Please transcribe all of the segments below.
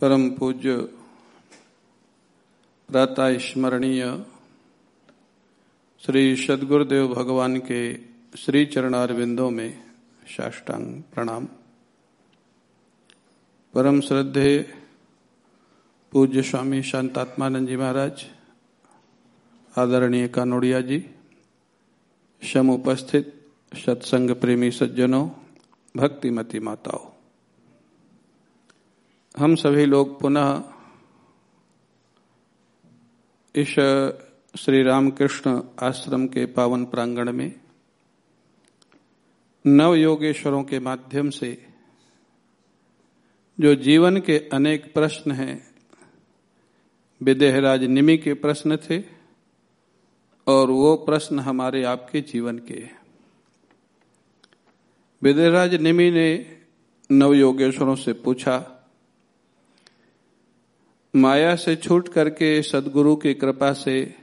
परम पूज्य प्रातः स्मरणीय श्री सदगुरुदेव भगवान के श्री चरणारविंदों में साष्टांग प्रणाम। परम श्रद्धे पूज्य स्वामी शांतात्मानंद जी महाराज, आदरणीय कानोड़िया जी शम उपस्थित सत्संग प्रेमी सज्जनों, भक्तिमती माताओं। हम सभी लोग पुनः इस श्री रामकृष्ण आश्रम के पावन प्रांगण में नव योगेश्वरों के माध्यम से जो जीवन के अनेक प्रश्न हैं, विदेहराज निमि के प्रश्न थे, और वो प्रश्न हमारे आपके जीवन के हैं। विदेहराज निमि ने नव योगेश्वरों से पूछा माया से छूट करके सदगुरु की कृपा से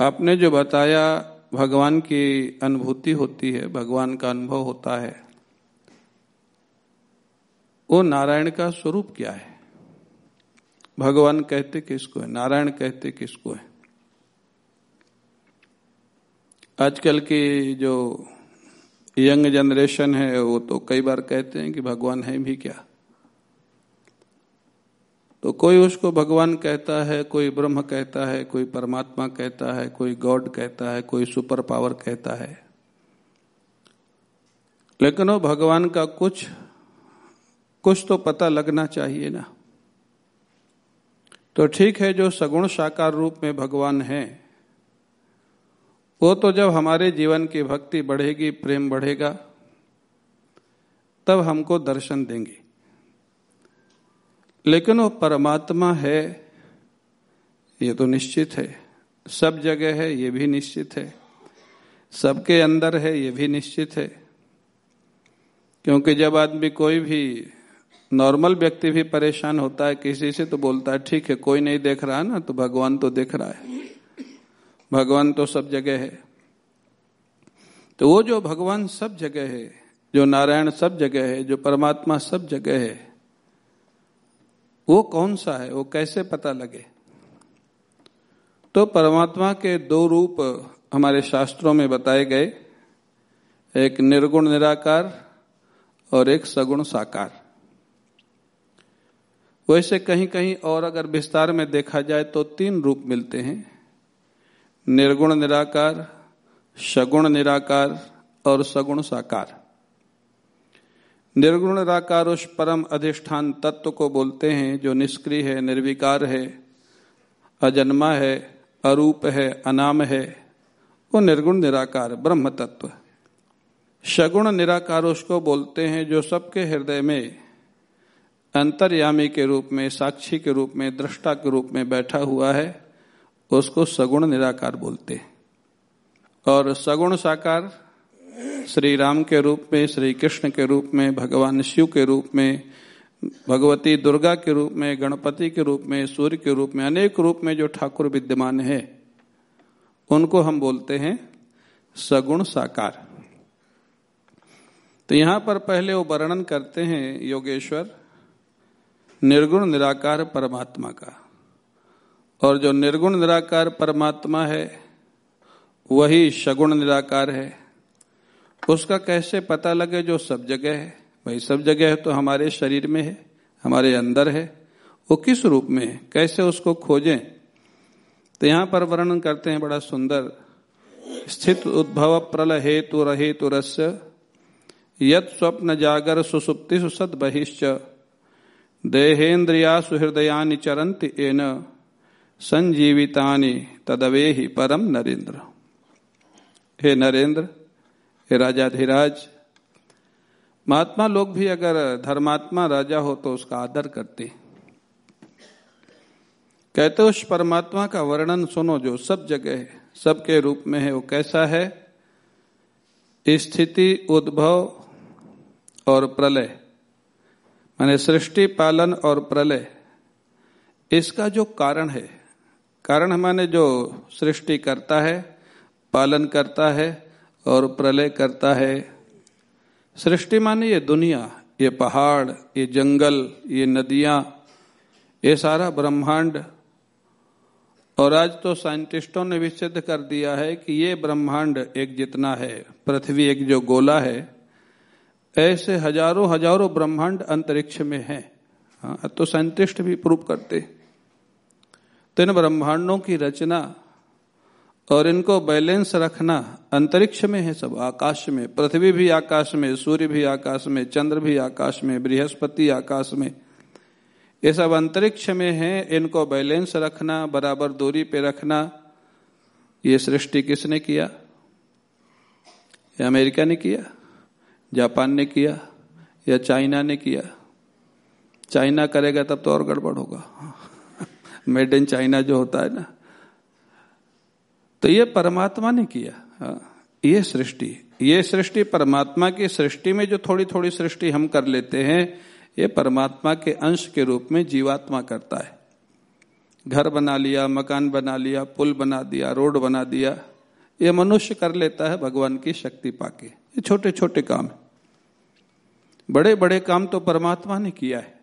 आपने जो बताया भगवान की अनुभूति होती है, भगवान का अनुभव होता है, वो नारायण का स्वरूप क्या है? भगवान कहते किसको है? नारायण कहते किसको है? आजकल की जो यंग जनरेशन है, वो तो कई बार कहते हैं कि भगवान है भी क्या? तो कोई उसको भगवान कहता है, कोई ब्रह्म कहता है, कोई परमात्मा कहता है, कोई गॉड कहता है, कोई सुपर पावर कहता है। लेकिन वो भगवान का कुछ कुछ तो पता लगना चाहिए ना। तो ठीक है, जो सगुण साकार रूप में भगवान है, वो तो जब हमारे जीवन की भक्ति बढ़ेगी, प्रेम बढ़ेगा, तब हमको दर्शन देंगे। लेकिन वो परमात्मा है, ये तो निश्चित है। सब जगह है, ये भी निश्चित है। सबके अंदर है, ये भी निश्चित है। क्योंकि जब आदमी कोई भी नॉर्मल व्यक्ति भी परेशान होता है, किसी से तो बोलता है, ठीक है, कोई नहीं देख रहा ना तो भगवान तो देख रहा है। भगवान तो सब जगह है। तो वो जो भगवान सब जगह है, जो नारायण सब जगह है, जो परमात्मा सब जगह है वो कौन सा है? वो कैसे पता लगे? तो परमात्मा के दो रूप हमारे शास्त्रों में बताए गए। एक निर्गुण निराकार और एक सगुण साकार। वैसे कहीं कहीं और अगर विस्तार में देखा जाए तो तीन रूप मिलते हैं। निर्गुण निराकार, सगुण निराकार और सगुण साकार। निर्गुण निराकार उस परम अधिष्ठान तत्व को बोलते हैं, जो निष्क्रिय है, निर्विकार है, अजन्मा है, अरूप है, अनाम है, वो निर्गुण निराकार, ब्रह्म तत्व। सगुण निराकार उसको बोलते हैं, जो सबके हृदय में, अंतर्यामी के रूप में, साक्षी के रूप में, दृष्टा के रूप में बैठा हुआ है, उसको सगुण निराकार बोलते हैं। और सगुण साकार श्री राम के रूप में श्री कृष्ण के रूप में, भगवान शिव के रूप में, भगवती दुर्गा के रूप में, गणपति के रूप में, सूर्य के रूप में, अनेक रूप में जो ठाकुर विद्यमान है, उनको हम बोलते हैं सगुण साकार। तो यहाँ पर पहले वो वर्णन करते हैं योगेश्वर, निर्गुण निराकार परमात्मा का। और जो निर्गुण निराकार परमात्मा है, वही सगुण निराकार है। उसका कैसे पता लगे जो सब जगह है? भाई, सब जगह है तो हमारे शरीर में है, हमारे अंदर है। वो किस रूप में है? कैसे उसको खोजें? तो यहाँ पर वर्णन करते हैं बड़ा सुंदर। स्थित उद्भव प्रल हेतु रहेतु रस्य, यत स्वप्न जागर सुसुप्ति सुसद बहिश्च। देहेन्द्रिया सुहृदयानि चरंति एन, संजीवितानि तदवे ही परम नरेंद्र हे नरेंद्र राजाधिराज महात्मा लोग भी अगर धर्मात्मा राजा हो तो उसका आदर करते। कहते उस परमात्मा का वर्णन सुनो, जो सब जगह है सबके रूप में है, वो कैसा है? स्थिति, उद्भव और प्रलय। माने सृष्टि, पालन और प्रलय। इसका जो कारण है, कारण माने जो सृष्टि करता है, पालन करता है और प्रलय करता है। सृष्टि माने ये दुनिया, ये पहाड़, ये जंगल, ये नदियाँ, ये सारा ब्रह्मांड। और आज तो साइंटिस्टों ने भी सिद्ध कर दिया है कि ये ब्रह्मांड एक जितना है, पृथ्वी एक जो गोला है, ऐसे हज़ारों हज़ारों ब्रह्मांड अंतरिक्ष में है। हाँ तो साइंटिस्ट भी प्रूव करते। तो इन ब्रह्मांडों की रचना और इनको बैलेंस रखना अंतरिक्ष में है सब, आकाश में। पृथ्वी भी आकाश में, सूर्य भी आकाश में, चंद्र भी आकाश में, बृहस्पति आकाश में। ये सब अंतरिक्ष में है, इनको बैलेंस रखना, बराबर दूरी पे रखना। ये सृष्टि किसने किया? या अमेरिका ने किया? जापान ने किया? या चाइना ने किया? चाइना करेगा तब तो और गड़बड़ होगा। मेड इन चाइना जो होता है ना। तो ये परमात्मा ने किया हाँ, ये सृष्टि ये सृष्टि परमात्मा की सृष्टि में जो थोड़ी थोड़ी सृष्टि हम कर लेते हैं ये परमात्मा के अंश के रूप में जीवात्मा करता है। घर बना लिया मकान बना लिया पुल बना दिया रोड बना दिया ये मनुष्य कर लेता है भगवान की शक्ति पाके। ये छोटे छोटे काम है। बड़े बड़े काम तो परमात्मा ने किया है।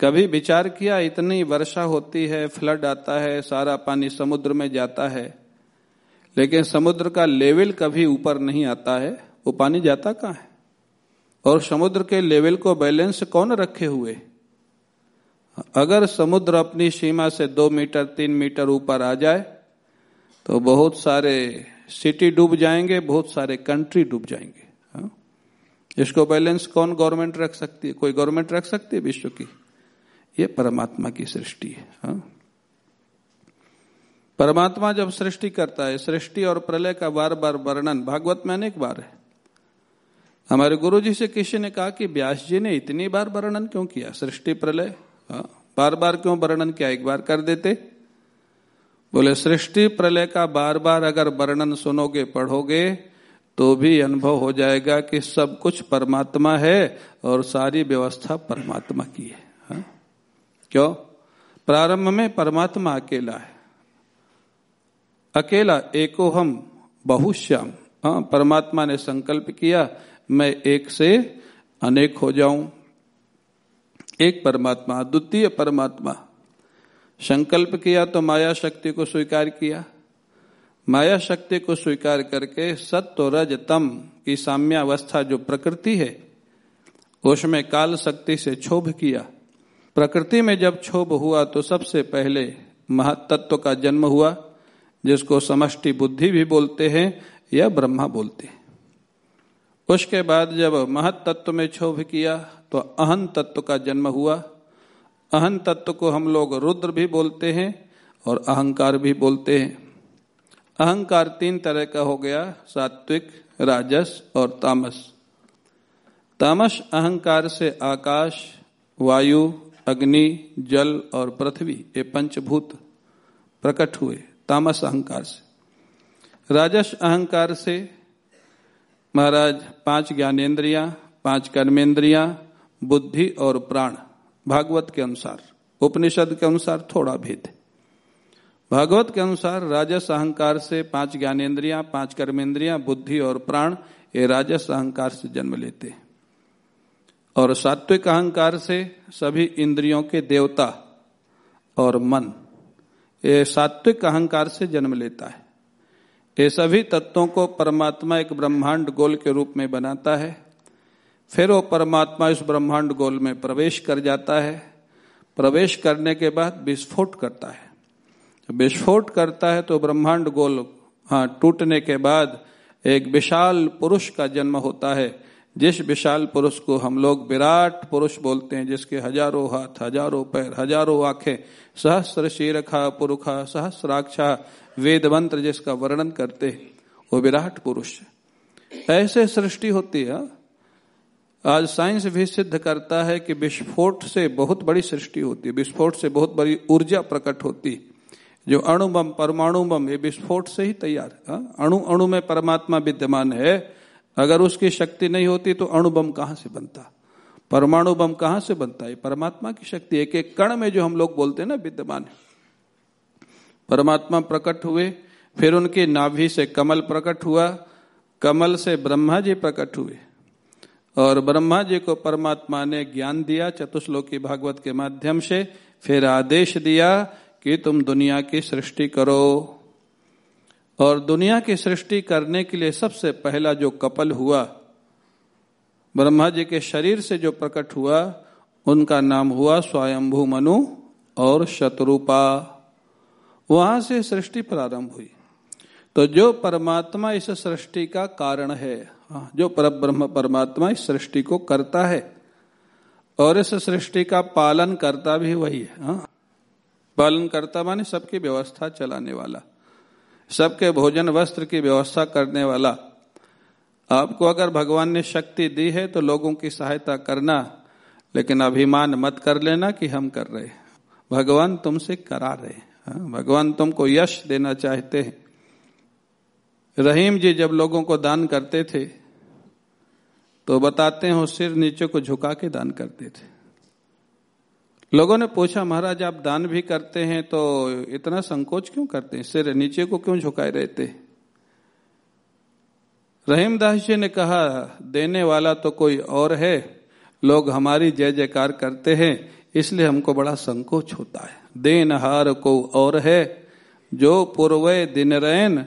कभी विचार किया इतनी वर्षा होती है फ्लड आता है सारा पानी समुद्र में जाता है लेकिन समुद्र का लेवल कभी ऊपर नहीं आता है, वो पानी जाता कहाँ है? और समुद्र के लेवल को बैलेंस कौन रखे हुए? अगर समुद्र अपनी सीमा से दो मीटर, तीन मीटर ऊपर आ जाए तो बहुत सारे सिटी डूब जाएँगे, बहुत सारे कंट्री डूब जाएँगे। हाँ? इसको बैलेंस कौन गवर्नमेंट रख सकती है? कोई गवर्नमेंट रख सकती है विश्व की? ये परमात्मा की सृष्टि है। हाँ? परमात्मा जब सृष्टि करता है सृष्टि और प्रलय का बार बार वर्णन भागवत में अनेक बार है। हमारे गुरु जी से किसी ने कहा कि व्यास जी ने इतनी बार वर्णन क्यों किया? सृष्टि प्रलय हाँ, बार बार क्यों वर्णन किया? एक बार कर देते। बोले सृष्टि प्रलय का बार बार अगर वर्णन सुनोगे पढ़ोगे तो भी अनुभव हो जाएगा कि सब कुछ परमात्मा है और सारी व्यवस्था परमात्मा की है। हा? क्यों? प्रारंभ में परमात्मा अकेला है। अकेला एको हम बहुश्याम। हाँ परमात्मा ने संकल्प किया, मैं एक से अनेक हो जाऊँ। एक परमात्मा, द्वितीय परमात्मा। संकल्प किया तो माया शक्ति को स्वीकार किया। माया शक्ति को स्वीकार करके सत्व रज तम की साम्यावस्था जो प्रकृति है, उसमें काल शक्ति से क्षोभ किया। प्रकृति में जब क्षोभ हुआ तो सबसे पहले महातत्व का जन्म हुआ। जिसको समष्टि बुद्धि भी बोलते हैं, या ब्रह्मा बोलते हैं। उसके बाद जब महत तत्व में क्षोभ किया तो अहन तत्व का जन्म हुआ। अहन तत्व को हम लोग रुद्र भी बोलते हैं और अहंकार भी बोलते हैं। अहंकार तीन तरह का हो गया, सात्विक, राजस और तामस। तामस अहंकार से आकाश, वायु, अग्नि, जल और पृथ्वी, ये पंचभूत प्रकट हुए। तामस अहंकार से। राजस अहंकार से महाराज, पाँच ज्ञानेन्द्रिया, पाँच कर्मेंद्रिया बुद्धि और प्राण, भागवत के अनुसार। उपनिषद के अनुसार थोड़ा भेद भागवत के अनुसार राजस अहंकार से पाँच ज्ञानेन्द्रिया, पाँच कर्मेंद्रिया बुद्धि और प्राण, ये राजस अहंकार से जन्म लेते हैं। और सात्विक अहंकार से सभी इंद्रियों के देवता और मन ये सात्विक अहंकार से जन्म लेता है। ये सभी तत्वों को परमात्मा एक ब्रह्मांड गोल के रूप में बनाता है। फिर वो परमात्मा इस ब्रह्मांड गोल में प्रवेश कर जाता है। प्रवेश करने के बाद विस्फोट करता है। विस्फोट करता है तो ब्रह्मांड गोल हाँ टूटने के बाद एक विशाल पुरुष का जन्म होता है। जिस विशाल पुरुष को हम लोग विराट पुरुष बोलते हैं, जिसके हज़ारों हाथ, हज़ारों पैर, हज़ारों आँखें, सहस्र शीरखा, पुरुखा, सहस्राक्षा वेद मंत्र जिसका वर्णन करते हैं, वो विराट पुरुष ऐसे सृष्टि होती है। आज साइंस भी सिद्ध करता है कि विस्फोट से बहुत बड़ी सृष्टि होती है। विस्फोट से बहुत बड़ी ऊर्जा प्रकट होती है। जो अणु बम परमाणु बम ये विस्फोट से ही तैयार अणु अणु में परमात्मा विद्यमान है। अगर उसकी शक्ति नहीं होती तो अणु बम कहाँ से बनता? परमाणु बम कहाँ से बनता? है परमात्मा की शक्ति एक एक कण में जो हम लोग बोलते हैं ना, विद्यमान है। परमात्मा प्रकट हुए, फिर उनकी नाभि से कमल प्रकट हुआ, कमल से ब्रह्मा जी प्रकट हुए। और ब्रह्मा जी को परमात्मा ने ज्ञान दिया चतुश्लोकी भागवत के माध्यम से, फिर आदेश दिया कि तुम दुनिया की सृष्टि करो। और दुनिया की सृष्टि करने के लिए सबसे पहला जो कपल हुआ ब्रह्मा जी के शरीर से जो प्रकट हुआ उनका नाम हुआ स्वयंभू मनु और शत्रुपा। वहाँ से सृष्टि प्रारंभ हुई। तो जो परमात्मा इस सृष्टि का कारण है हाँ, जो पर ब्रह्म परमात्मा इस सृष्टि को करता है और इस सृष्टि का पालन करता भी वही है हाँ। पालन करता माने सबकी व्यवस्था चलाने वाला। सबके भोजन वस्त्र की व्यवस्था करने वाला। आपको अगर भगवान ने शक्ति दी है तो लोगों की सहायता करना लेकिन अभिमान मत कर लेना कि हम कर रहे भगवान तुमसे करा रहे हाँ, भगवान तुमको यश देना चाहते हैं। रहीम जी जब लोगों को दान करते थे तो बताते हैं सिर नीचे को झुका के दान करते थे। लोगों ने पूछा, महाराज, आप दान भी करते हैं तो इतना संकोच क्यों करते हैं? सिर नीचे को क्यों झुकाए रहते रहीमदास जी ने कहा, देने वाला तो कोई और है। लोग हमारी जय जयकार करते हैं, इसलिए हमको बड़ा संकोच होता है। देनहार को और है। जो पूर्वे दिन रैन,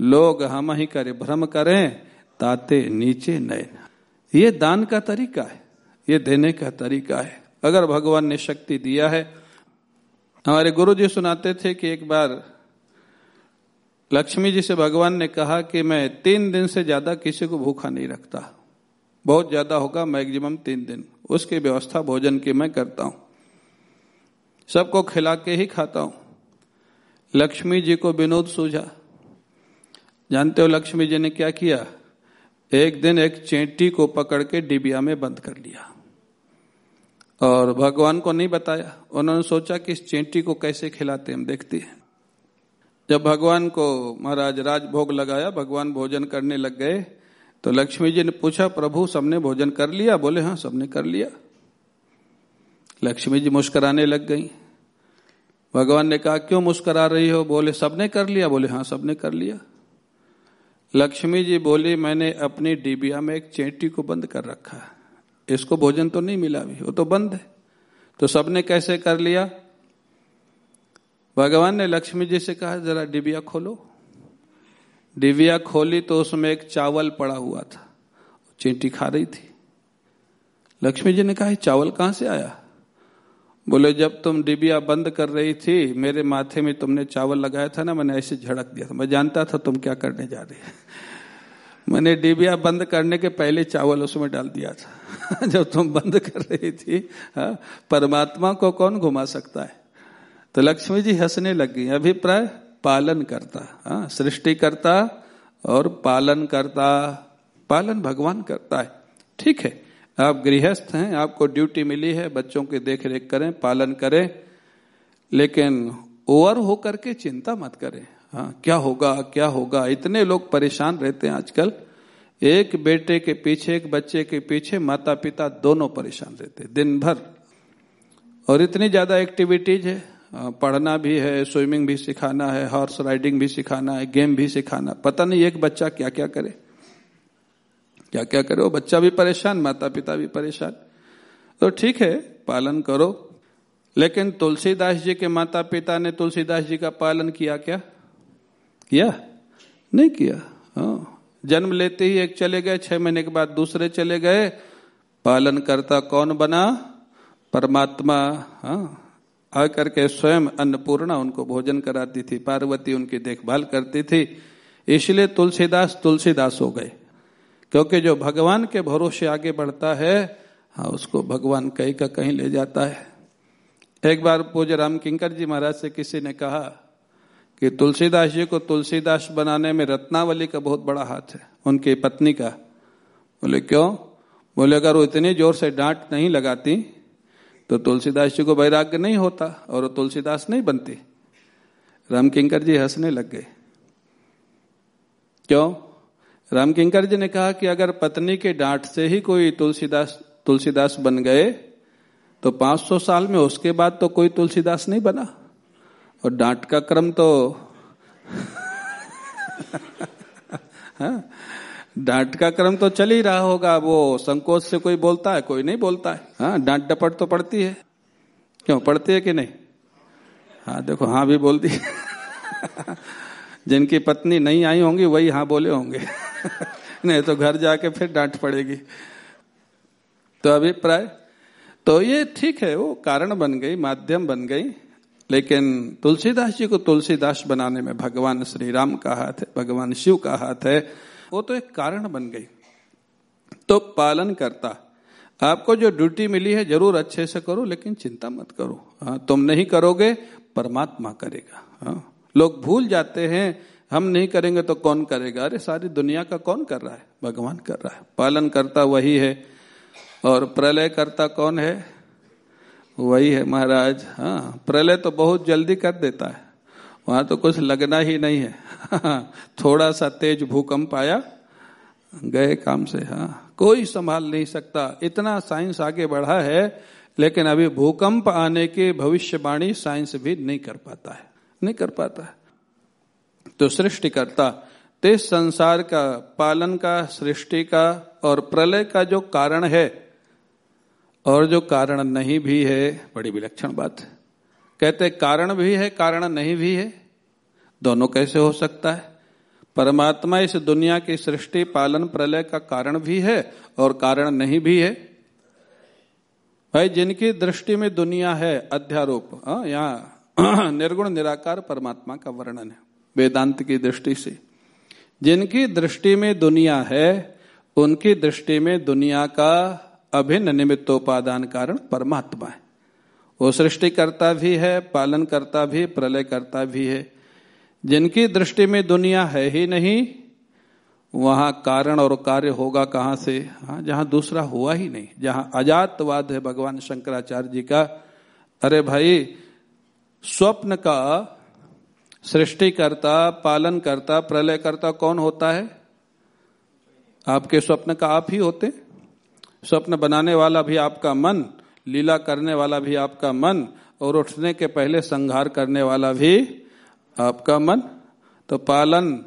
लोग हम ही करे भ्रम करें, ताते नीचे नयन ये दान का तरीका है। ये देने का तरीका है। अगर भगवान ने शक्ति दिया है। हमारे गुरु जी सुनाते थे कि एक बार लक्ष्मी जी से भगवान ने कहा कि मैं तीन दिन से ज़्यादा किसी को भूखा नहीं रखता। बहुत ज़्यादा होगा, मैक्सिमम तीन दिन। उसकी व्यवस्था भोजन की मैं करता हूँ। सबको खिला के ही खाता हूँ। लक्ष्मी जी को विनोद सूझा। जानते हो लक्ष्मी जी ने क्या किया? एक दिन एक चेंटी को पकड़ के डिबिया में बंद कर लिया। और भगवान को नहीं बताया। उन्होंने सोचा कि इस चेंटी को कैसे खिलाते हम देखते हैं। जब भगवान को महाराज राजभोग लगाया, भगवान भोजन करने लग गए तो लक्ष्मी जी ने पूछा, प्रभु, सबने भोजन कर लिया? बोले हाँ सबने कर लिया। लक्ष्मी जी मुस्कराने लग गई। भगवान ने कहा, क्यों मुस्करा रही हो? बोले, सबने कर लिया। बोले हाँ सबने कर लिया। लक्ष्मी जी बोली, मैंने अपनी डिबिया में एक चेंटी को बंद कर रखा है। इसको भोजन तो नहीं मिला अभी, वो तो बंद है। तो सबने कैसे कर लिया? भगवान ने लक्ष्मी जी से कहा, जरा डिबिया खोलो। डिबिया खोली तो उसमें एक चावल पड़ा हुआ था, चींटी खा रही थी। लक्ष्मी जी ने कहा चावल कहाँ से आया? बोले, जब तुम डिबिया बंद कर रही थी, मेरे माथे में तुमने चावल लगाया था ना, मैंने ऐसे झड़क दिया था। मैं जानता था तुम क्या करने जा रही मैंने डिबिया बंद करने के पहले चावल उसमें डाल दिया था। जब तुम बंद कर रही थी परमात्मा को कौन घुमा सकता है? तो लक्ष्मी जी हंसने लग गई। अभिप्राय, पालन करता, हा? सृष्टि करता और पालन करता। पालन भगवान करता है। ठीक है, आप गृहस्थ हैं, आपको ड्यूटी मिली है, बच्चों की देख रेख करें, पालन करें, लेकिन ओवर होकर के चिंता मत करें। हाँ क्या होगा क्या होगा? इतने लोग परेशान रहते हैं आजकल। एक बेटे के पीछे, एक बच्चे के पीछे माता पिता दोनों परेशान रहते हैं दिन भर और इतनी ज़्यादा एक्टिविटीज़ है। पढ़ना भी है, स्विमिंग भी सिखाना है, हॉर्स राइडिंग भी सिखाना है, गेम भी सिखाना पता नहीं एक बच्चा क्या क्या करे। क्या क्या करो बच्चा भी परेशान माता पिता भी परेशान। तो ठीक है, पालन करो। लेकिन तुलसीदास जी के माता पिता ने तुलसीदास जी का पालन किया क्या? किया? नहीं किया। हाँ। जन्म लेते ही एक चले गए, छह महीने के बाद दूसरे चले गए। पालन करता कौन बना? परमात्मा। हाँ। आकर के स्वयं अन्नपूर्णा उनको भोजन कराती थी, पार्वती उनकी देखभाल करती थी। इसलिए तुलसीदास तुलसीदास हो गए। क्योंकि जो भगवान के भरोसे आगे बढ़ता है हाँ उसको भगवान कहीं का कहीं ले जाता है। एक बार पूज्य राम किंकर जी महाराज से किसी ने कहा कि तुलसीदास जी को तुलसीदास बनाने में रत्नावली का बहुत बड़ा हाथ है, उनकी पत्नी का। बोले, क्यों? बोले, अगर वो इतनी ज़ोर से डांट नहीं लगाती तो तुलसीदास जी को वैराग्य नहीं होता और वो तुलसीदास नहीं बनती। रामकिंकर जी हंसने लग गए। क्यों? रामकिंकर जी ने कहा कि अगर पत्नी के डांट से ही कोई तुलसीदास तुलसीदास बन गए तो 500 साल में उसके बाद तो कोई तुलसीदास नहीं बना। और डांट का क्रम तो हाँ? डांट का क्रम तो चल ही रहा होगा। वो संकोच से कोई बोलता है, कोई नहीं बोलता है। हाँ डांट डपट तो पड़ती है। क्यों, पड़ती है कि नहीं? हाँ देखो हाँ भी बोलती है जिनकी पत्नी नहीं आई होंगी, वही हाँ बोले होंगे। नहीं तो घर जाके फिर डांट पड़ेगी। तो अभिप्राय तो ये ठीक है, वो कारण बन गई, माध्यम बन गई। लेकिन तुलसीदास जी को तुलसीदास बनाने में भगवान श्री राम का हाथ है, भगवान शिव का हाथ है, वो तो एक कारण बन गई। तो पालन करता। आपको जो ड्यूटी मिली है ज़रूर अच्छे से करो, लेकिन चिंता मत करो। हाँ तुम नहीं करोगे, परमात्मा करेगा। हाँ लोग भूल जाते हैं, हम नहीं करेंगे तो कौन करेगा? अरे, सारी दुनिया का कौन कर रहा है? भगवान कर रहा है। पालन करता वही है। और प्रलय करता कौन है? वही है महाराज हाँ प्रलय तो बहुत जल्दी कर देता है। वहाँ तो कुछ लगना ही नहीं है। थोड़ा सा तेज भूकंप आया, गए काम से हाँ। कोई संभाल नहीं सकता। इतना साइंस आगे बढ़ा है, लेकिन अभी भूकंप आने की भविष्यवाणी साइंस भी नहीं कर पाता है। नहीं कर पाता है। तो सृष्टिकर्ता, ते संसार का, पालन का, सृष्टि का और प्रलय का जो कारण है और जो कारण नहीं भी है बड़ी विलक्षण बात है। कहते कारण भी है कारण नहीं भी है। दोनों कैसे हो सकता है? परमात्मा इस दुनिया की सृष्टि पालन प्रलय का कारण भी है और कारण नहीं भी है। भाई जिनकी दृष्टि में दुनिया है अध्यारोप हाँ, यहाँ निर्गुण निराकार परमात्मा का वर्णन है वेदांत की दृष्टि से। जिनकी दृष्टि में दुनिया है उनकी दृष्टि में दुनिया का अभिन्न निमित्तोपादान कारण परमात्मा है। वो सृष्टि करता भी है पालन करता भी प्रलय करता भी है। जिनकी दृष्टि में दुनिया है ही नहीं, वहाँ कारण और कार्य होगा कहाँ से? हाँ जहाँ दूसरा हुआ ही नहीं। जहाँ अजातवाद है भगवान शंकराचार्य जी का, अरे भाई, स्वप्न का सृष्टि करता पालन करता प्रलय करता कौन होता है? आपके स्वप्न का आप ही होते। स्वप्न बनाने वाला भी आपका मन, लीला करने वाला भी आपका मन, और उठने के पहले संहार करने वाला भी आपका मन। तो पालन,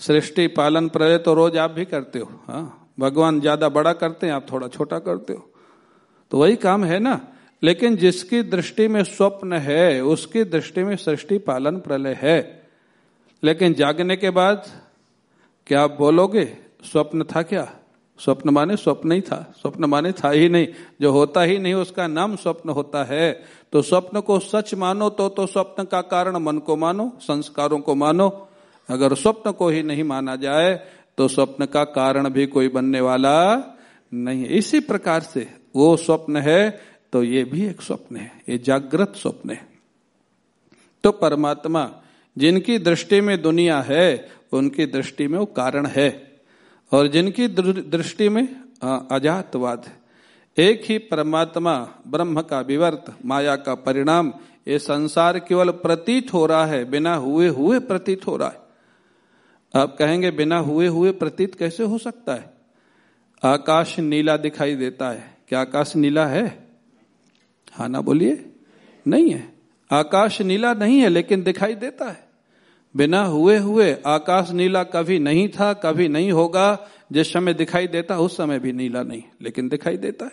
सृष्टि, पालन प्रलय तो रोज आप भी करते हो हाँ। भगवान ज़्यादा बड़ा करते हैं, आप थोड़ा छोटा करते हो। तो वही काम है ना। लेकिन जिसकी दृष्टि में स्वप्न है, उसकी दृष्टि में सृष्टि, पालन प्रलय है। लेकिन जागने के बाद क्या आप बोलोगे, स्वप्न था क्या? स्वप्न माने स्वप्न ही था, स्वप्न माने था ही नहीं। जो होता ही नहीं, उसका नाम स्वप्न होता है। तो स्वप्न को सच मानो तो तो स्वप्न का कारण मन को मानो, संस्कारों को मानो। अगर स्वप्न को ही नहीं माना जाए तो स्वप्न का कारण भी कोई बनने वाला नहीं इसी प्रकार से वो स्वप्न है तो ये भी एक स्वप्न है। ये जागृत स्वप्न है। तो परमात्मा, जिनकी दृष्टि में दुनिया है, उनकी दृष्टि में वो कारण है। और जिनकी दृष्टि में अजातवाद है। एक ही परमात्मा ब्रह्म का विवर्त, माया का परिणाम, ये संसार केवल प्रतीत हो रहा है, बिना हुए हुए प्रतीत हो रहा है। आप कहेंगे, बिना हुए हुए प्रतीत कैसे हो सकता है? आकाश नीला दिखाई देता है। क्या आकाश नीला है? हा ना, बोलिए। नहीं है। आकाश नीला नहीं है, लेकिन दिखाई देता है। बिना हुए हुए आकाश नीला कभी नहीं था, कभी नहीं होगा। जिस समय दिखाई देता, उस समय भी नीला नहीं, लेकिन दिखाई देता है।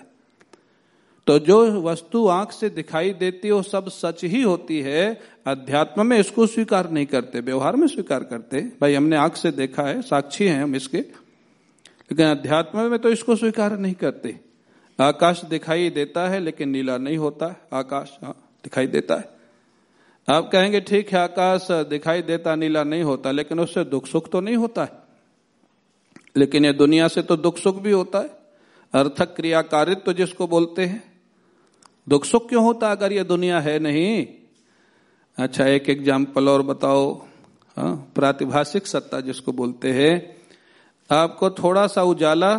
तो जो वस्तु आँख से दिखाई देती है, वो सब सच ही होती है। अध्यात्म में इसको स्वीकार नहीं करते, व्यवहार में स्वीकार करते। भाई, हमने आँख से देखा है, साक्षी हैं हम इसके। लेकिन अध्यात्म में तो इसको स्वीकार नहीं करते। आकाश दिखाई देता है, लेकिन नीला नहीं होता। आकाश हाँ दिखाई देता है। आप कहेंगे, ठीक है, आकाश दिखाई देता, नीला नहीं होता, लेकिन उससे दुख सुख तो नहीं होता है। लेकिन ये दुनिया से तो दुख सुख भी होता है। अर्थक क्रियाकारित्व तो जिसको बोलते हैं। दुख सुख क्यों होता अगर ये दुनिया है नहीं? अच्छा एक एग्ज़ाम्पल और बताओ। हाँ प्रातिभाषिक सत्ता जिसको बोलते हैं। आपको थोड़ा सा उजाला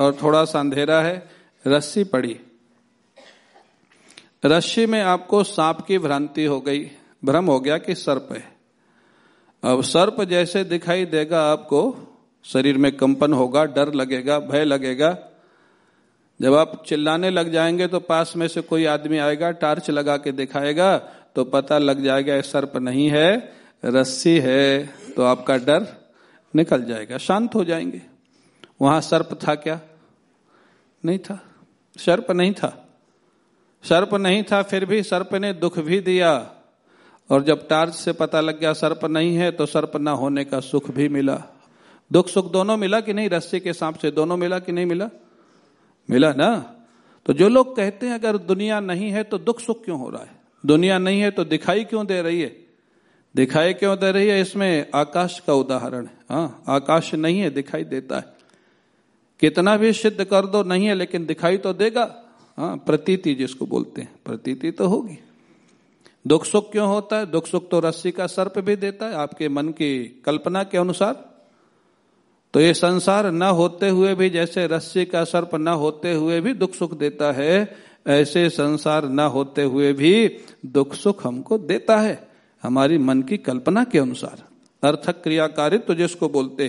और थोड़ा सा अंधेरा है, रस्सी पड़ी। रस्सी में आपको सांप की भ्रांति हो गई। भ्रम हो गया कि सर्प है। अब सर्प जैसे दिखाई देगा आपको, शरीर में कंपन होगा, डर लगेगा, भय लगेगा। जब आप चिल्लाने लग जाएँगे तो पास में से कोई आदमी आएगा, टार्च लगा के दिखाएगा तो पता लग जाएगा ये सर्प नहीं है, रस्सी है तो आपका डर निकल जाएगा, शांत हो जाएँगे। वहाँ सर्प था क्या? नहीं था। सर्प नहीं था। सर्प नहीं था, फिर भी सर्प ने दुख भी दिया। और जब टार्च से पता लग गया सर्प नहीं है तो सर्प ना होने का सुख भी मिला। दुख सुख दोनों मिला कि नहीं? रस्सी के सांप से दोनों मिला कि नहीं मिला? मिला ना? तो जो लोग कहते हैं, अगर दुनिया नहीं है तो दुख सुख क्यों हो रहा है? दुनिया नहीं है तो दिखाई क्यों दे रही है? दिखाई क्यों दे रही है? इसमें आकाश का उदाहरण है। हाँ आकाश नहीं है, दिखाई देता है। कितना भी सिद्ध कर दो, नहीं है, लेकिन दिखाई तो देगा। हाँ प्रतीति जिसको बोलते हैं, प्रतीति तो होगी। दुख सुख क्यों होता है? दुख सुख तो रस्सी का सर्प भी देता है। आपके मन की कल्पना के अनुसार। तो ये संसार न होते हुए भी, जैसे रस्सी का सर्प न होते हुए भी दुख सुख देता है, ऐसे संसार न होते हुए भी दुख सुख हमको देता है, हमारी मन की कल्पना के अनुसार। अर्थक क्रियाकारित्व जिसको बोलते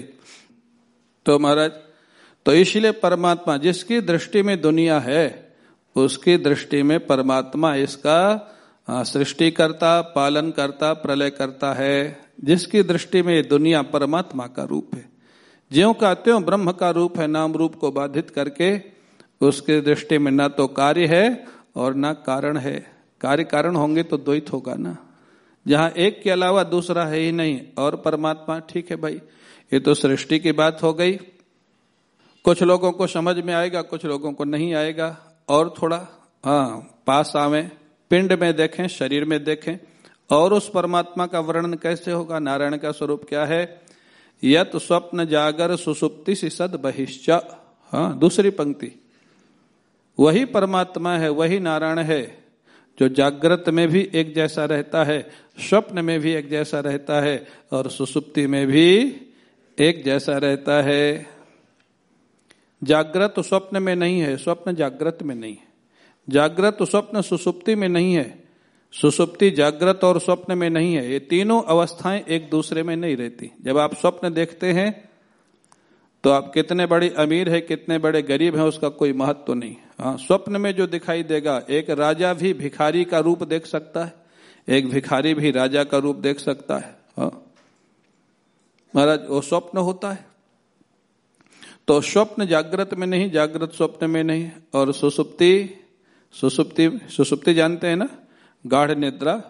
तो महाराज तो इसलिए परमात्मा, जिसकी दृष्टि में दुनिया है, उसकी दृष्टि में परमात्मा इसका सृष्टि करता पालन करता प्रलय करता है, जिसकी दृष्टि में दुनिया परमात्मा का रूप है। ज्यो का त्यों ब्रह्म का रूप है, नाम रूप को बाधित करके, उसके दृष्टि में न तो कार्य है और न कारण है। कार्य कारण होंगे तो द्वैत होगा ना। जहाँ एक के अलावा दूसरा है ही नहीं, और परमात्मा ठीक है भाई। ये तो सृष्टि की बात हो गई। कुछ लोगों को समझ में आएगा, कुछ लोगों को नहीं आएगा, और थोड़ा हाँ पास आवे। पिंड में देखें, शरीर में देखें, और उस परमात्मा का वर्णन कैसे होगा? नारायण का स्वरूप क्या है? यत स्वप्न जागर सुसुप्ति सद बहिश्च। हाँ दूसरी पंक्ति। वही परमात्मा है, वही नारायण है, जो जागृत में भी एक जैसा रहता है, स्वप्न में भी एक जैसा रहता है, और सुसुप्ति में भी एक जैसा रहता है। जागृत स्वप्न में नहीं है, स्वप्न जागृत में नहीं है। जागृत स्वप्न सुसुप्ति में नहीं है। सुसुप्ति जागृत और स्वप्न में नहीं है। ये तीनों अवस्थाएँ एक दूसरे में नहीं रहती। जब आप स्वप्न देखते हैं तो आप कितने बड़े अमीर है, कितने बड़े गरीब हैं, उसका कोई महत्व तो नहीं। हाँ स्वप्न में जो दिखाई देगा, एक राजा भी भिखारी का रूप देख सकता है। एक भिखारी भी राजा का रूप देख सकता है। हाँ। महाराज, वो स्वप्न होता है। तो स्वप्न जागृत में नहीं, जागृत स्वप्न में नहीं। और सुसुप्ति सुसुप्ति सुसुप्ति जानते हैं ना? गाढ़ निद्रा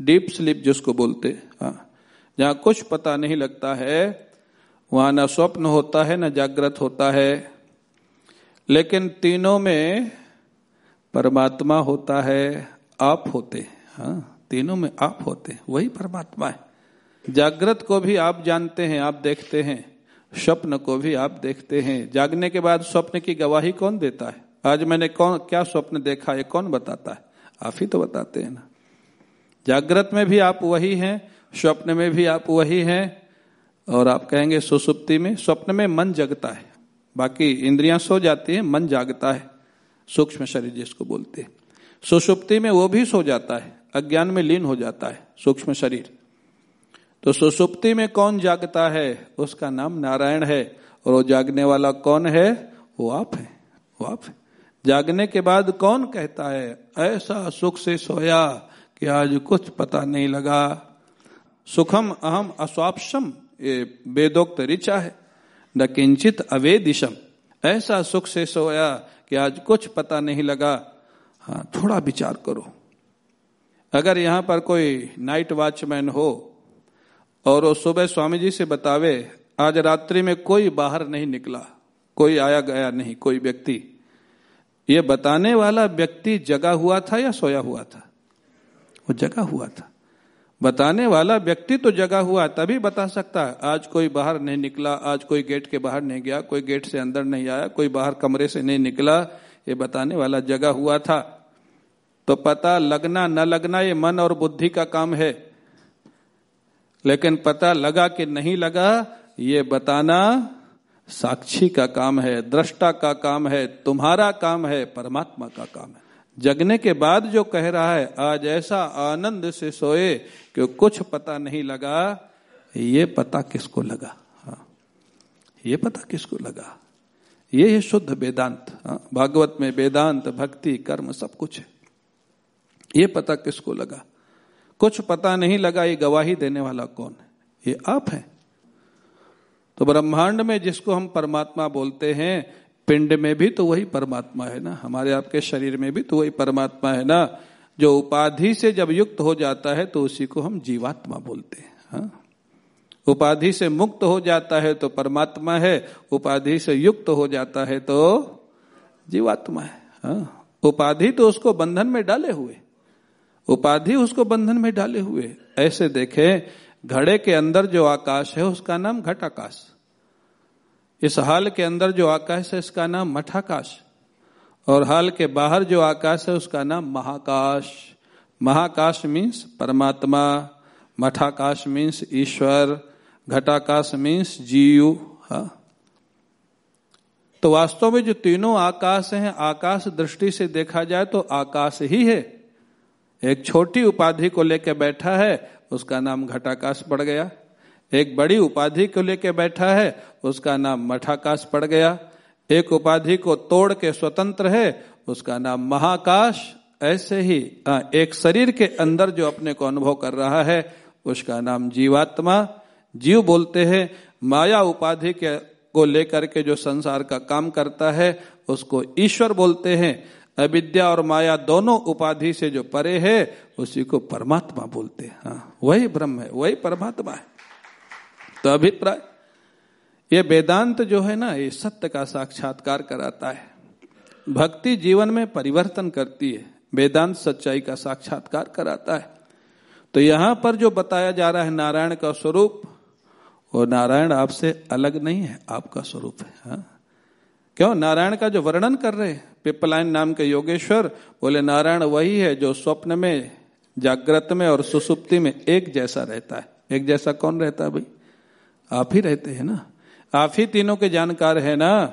डीप स्लीप जिसको बोलते हाँ। जहाँ कुछ पता नहीं लगता है, वहाँ ना स्वप्न होता है, ना जागृत होता है। लेकिन तीनों में परमात्मा होता है, आप होते हाँ। तीनों में आप होते वही परमात्मा है। जागृत को भी आप जानते हैं, आप देखते हैं। स्वप्न को भी आप देखते हैं। जागने के बाद स्वप्न की गवाही कौन देता है? आज मैंने कौन, क्या स्वप्न देखा है कौन बताता है? आप ही तो बताते हैं ना। जागृत में भी आप वही हैं, स्वप्न में भी आप वही हैं, और आप कहेंगे सुसुप्ति में, स्वप्न में मन जगता है। बाकी इंद्रियाँ सो जाती हैं, मन जागता है। सूक्ष्म शरीर जिसको बोलते हैं। सुसुप्ति में वो भी सो जाता है, अज्ञान में लीन हो जाता है, सूक्ष्म शरीर। तो सुसुप्ति में कौन जागता है? उसका नाम नारायण है, और वो जागने वाला कौन है? वो आप है, वो आप है। जागने के बाद कौन कहता है, ऐसा सुख से सोया कि आज कुछ पता नहीं लगा। सुखम अहम अस्वापसम, ये वेदोक्त ऋचा है। न किंचित अवेदिशम, ऐसा सुख से सोया कि आज कुछ पता नहीं लगा। हाँ थोड़ा विचार करो। अगर यहाँ पर कोई नाइट वॉचमैन हो और वो सुबह स्वामी जी से बतावे, आज रात्रि में कोई बाहर नहीं निकला, कोई आया गया नहीं, कोई व्यक्ति। ये बताने वाला व्यक्ति जगा हुआ था या सोया हुआ था? वो जगा हुआ था। बताने वाला व्यक्ति तो जगा हुआ, तभी बता सकता है, आज कोई बाहर नहीं निकला, आज कोई गेट के बाहर नहीं गया, कोई गेट से अंदर नहीं आया, कोई बाहर कमरे से नहीं निकला, ये बताने वाला जगा हुआ था। तो पता लगना, न लगना ये मन और बुद्धि का काम है। लेकिन पता लगा कि नहीं लगा, ये बताना साक्षी का काम है, दृष्टा का काम है, तुम्हारा काम है, परमात्मा का काम है। जगने के बाद जो कह रहा है, आज ऐसा आनंद से सोए कि कुछ पता नहीं लगा, ये पता किसको लगा? हाँ। ये पता किसको लगा? ये है शुद्ध वेदांत। हाँ? भागवत में वेदांत, भक्ति, कर्म सब कुछ है। ये पता किसको लगा? कुछ पता नहीं लगा, ये गवाही देने वाला कौन है? ये आप है। तो ब्रह्मांड में जिसको हम परमात्मा बोलते हैं, पिंड में भी तो वही परमात्मा है ना? हमारे आपके शरीर में भी तो वही परमात्मा है ना? जो उपाधि से जब युक्त हो जाता है तो उसी को हम जीवात्मा बोलते हैं हाँ? उपाधि से मुक्त हो जाता है तो परमात्मा है। उपाधि से युक्त हो जाता है तो जीवात्मा है हाँ? उपाधि तो उसको बंधन में डाले हुए। उपाधि उसको बंधन में डाले हुए। ऐसे देखे घड़े के अंदर जो आकाश है, उसका नाम घट आकाश। इस हाल के अंदर जो आकाश है, इसका नाम मठाकाश और हाल के बाहर जो आकाश है, उसका नाम महाकाश। महाकाश मीन्स परमात्मा, मठाकाश मीन्स ईश्वर, घटाकाश मीन्स जीव, हा? तो वास्तव में जो तीनों आकाश हैं, आकाश दृष्टि से देखा जाए तो आकाश ही है। एक छोटी उपाधि को लेकर बैठा है उसका नाम घटाकाश पड़ गया। एक बड़ी उपाधि को लेकर बैठा है, उसका नाम मठाकाश पड़ गया। एक उपाधि को तोड़ के स्वतंत्र है, उसका नाम महाकाश। ऐसे ही एक शरीर के अंदर जो अपने को अनुभव कर रहा है, उसका नाम जीवात्मा। जीव बोलते हैं, माया उपाधि के, को लेकर के जो संसार का काम करता है, उसको ईश्वर बोलते हैं। अविद्या और माया दोनों उपाधि से जो परे है, उसी को परमात्मा बोलते हैं। हाँ वही ब्रह्म है, वही परमात्मा है। तो अभिप्राय, ये वेदांत जो है ना, ये सत्य का साक्षात्कार कराता है। भक्ति जीवन में परिवर्तन करती है, वेदांत सच्चाई का साक्षात्कार कराता है। तो यहाँ पर जो बताया जा रहा है नारायण का स्वरूप, वो नारायण आपसे अलग नहीं है, आपका स्वरूप है, हा? क्यों? नारायण का जो वर्णन कर रहे पिपलाइन नाम के योगेश्वर, बोले, नारायण वही है जो स्वप्न में, जागृत में और सुसुप्ति में एक जैसा रहता है। एक जैसा कौन रहता है भाई? आप ही रहते हैं ना? आप ही तीनों के जानकार है ना?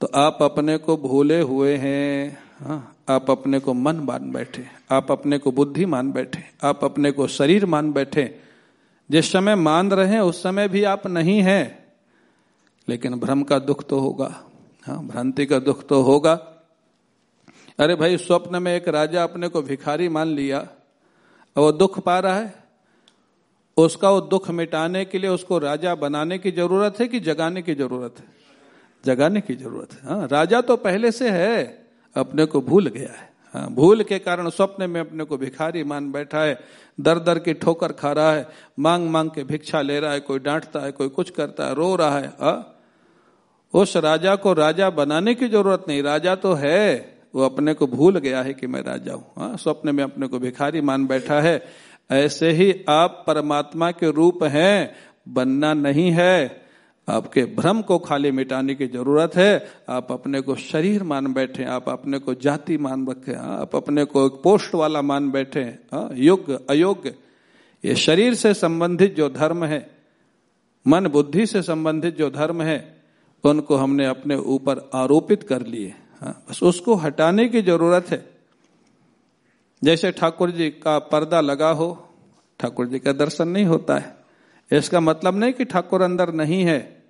तो आप अपने को भूले हुए हैं। हाँ आप अपने को मन मान बैठे आप अपने को बुद्धि मान बैठे आप अपने को शरीर मान बैठे जिस समय मान रहे हैं, उस समय भी आप नहीं हैं। लेकिन भ्रम का दुख तो होगा। हाँ भ्रांति का दुख तो होगा। अरे भाई स्वप्न में एक राजा अपने को भिखारी मान लिया। वो दुख पा रहा है। उसका वो दुख मिटाने के लिए उसको राजा बनाने की ज़रूरत है कि जगाने की ज़रूरत है? जगाने की ज़रूरत है। हाँ राजा तो पहले से है अपने को भूल गया है। हाँ, भूल के कारण स्वप्न में अपने को भिखारी मान बैठा है। दर दर की ठोकर खा रहा है। मांग मांग के भिक्षा ले रहा है। कोई डांटता है कोई कुछ करता है रो रहा है? हाँ? उस राजा को राजा बनाने की ज़रूरत नहीं। राजा तो है। वो अपने को भूल गया है कि मैं राजा हूँ। हाँ स्वप्न में अपने को भिखारी मान बैठा है। ऐसे ही आप परमात्मा के रूप हैं। बनना नहीं है। आपके भ्रम को खाली मिटाने की ज़रूरत है। आप अपने को शरीर मान बैठे आप अपने को जाति मान रखे आप अपने को एक पोस्ट वाला मान बैठे योग्य अयोग्य ये शरीर से संबंधित जो धर्म है, मन बुद्धि से संबंधित जो धर्म है उनको हमने अपने ऊपर आरोपित कर लिए। बस उसको हटाने की ज़रूरत है। जैसे ठाकुर जी का पर्दा लगा हो, ठाकुर जी का दर्शन नहीं होता है। इसका मतलब नहीं कि ठाकुर अंदर नहीं है।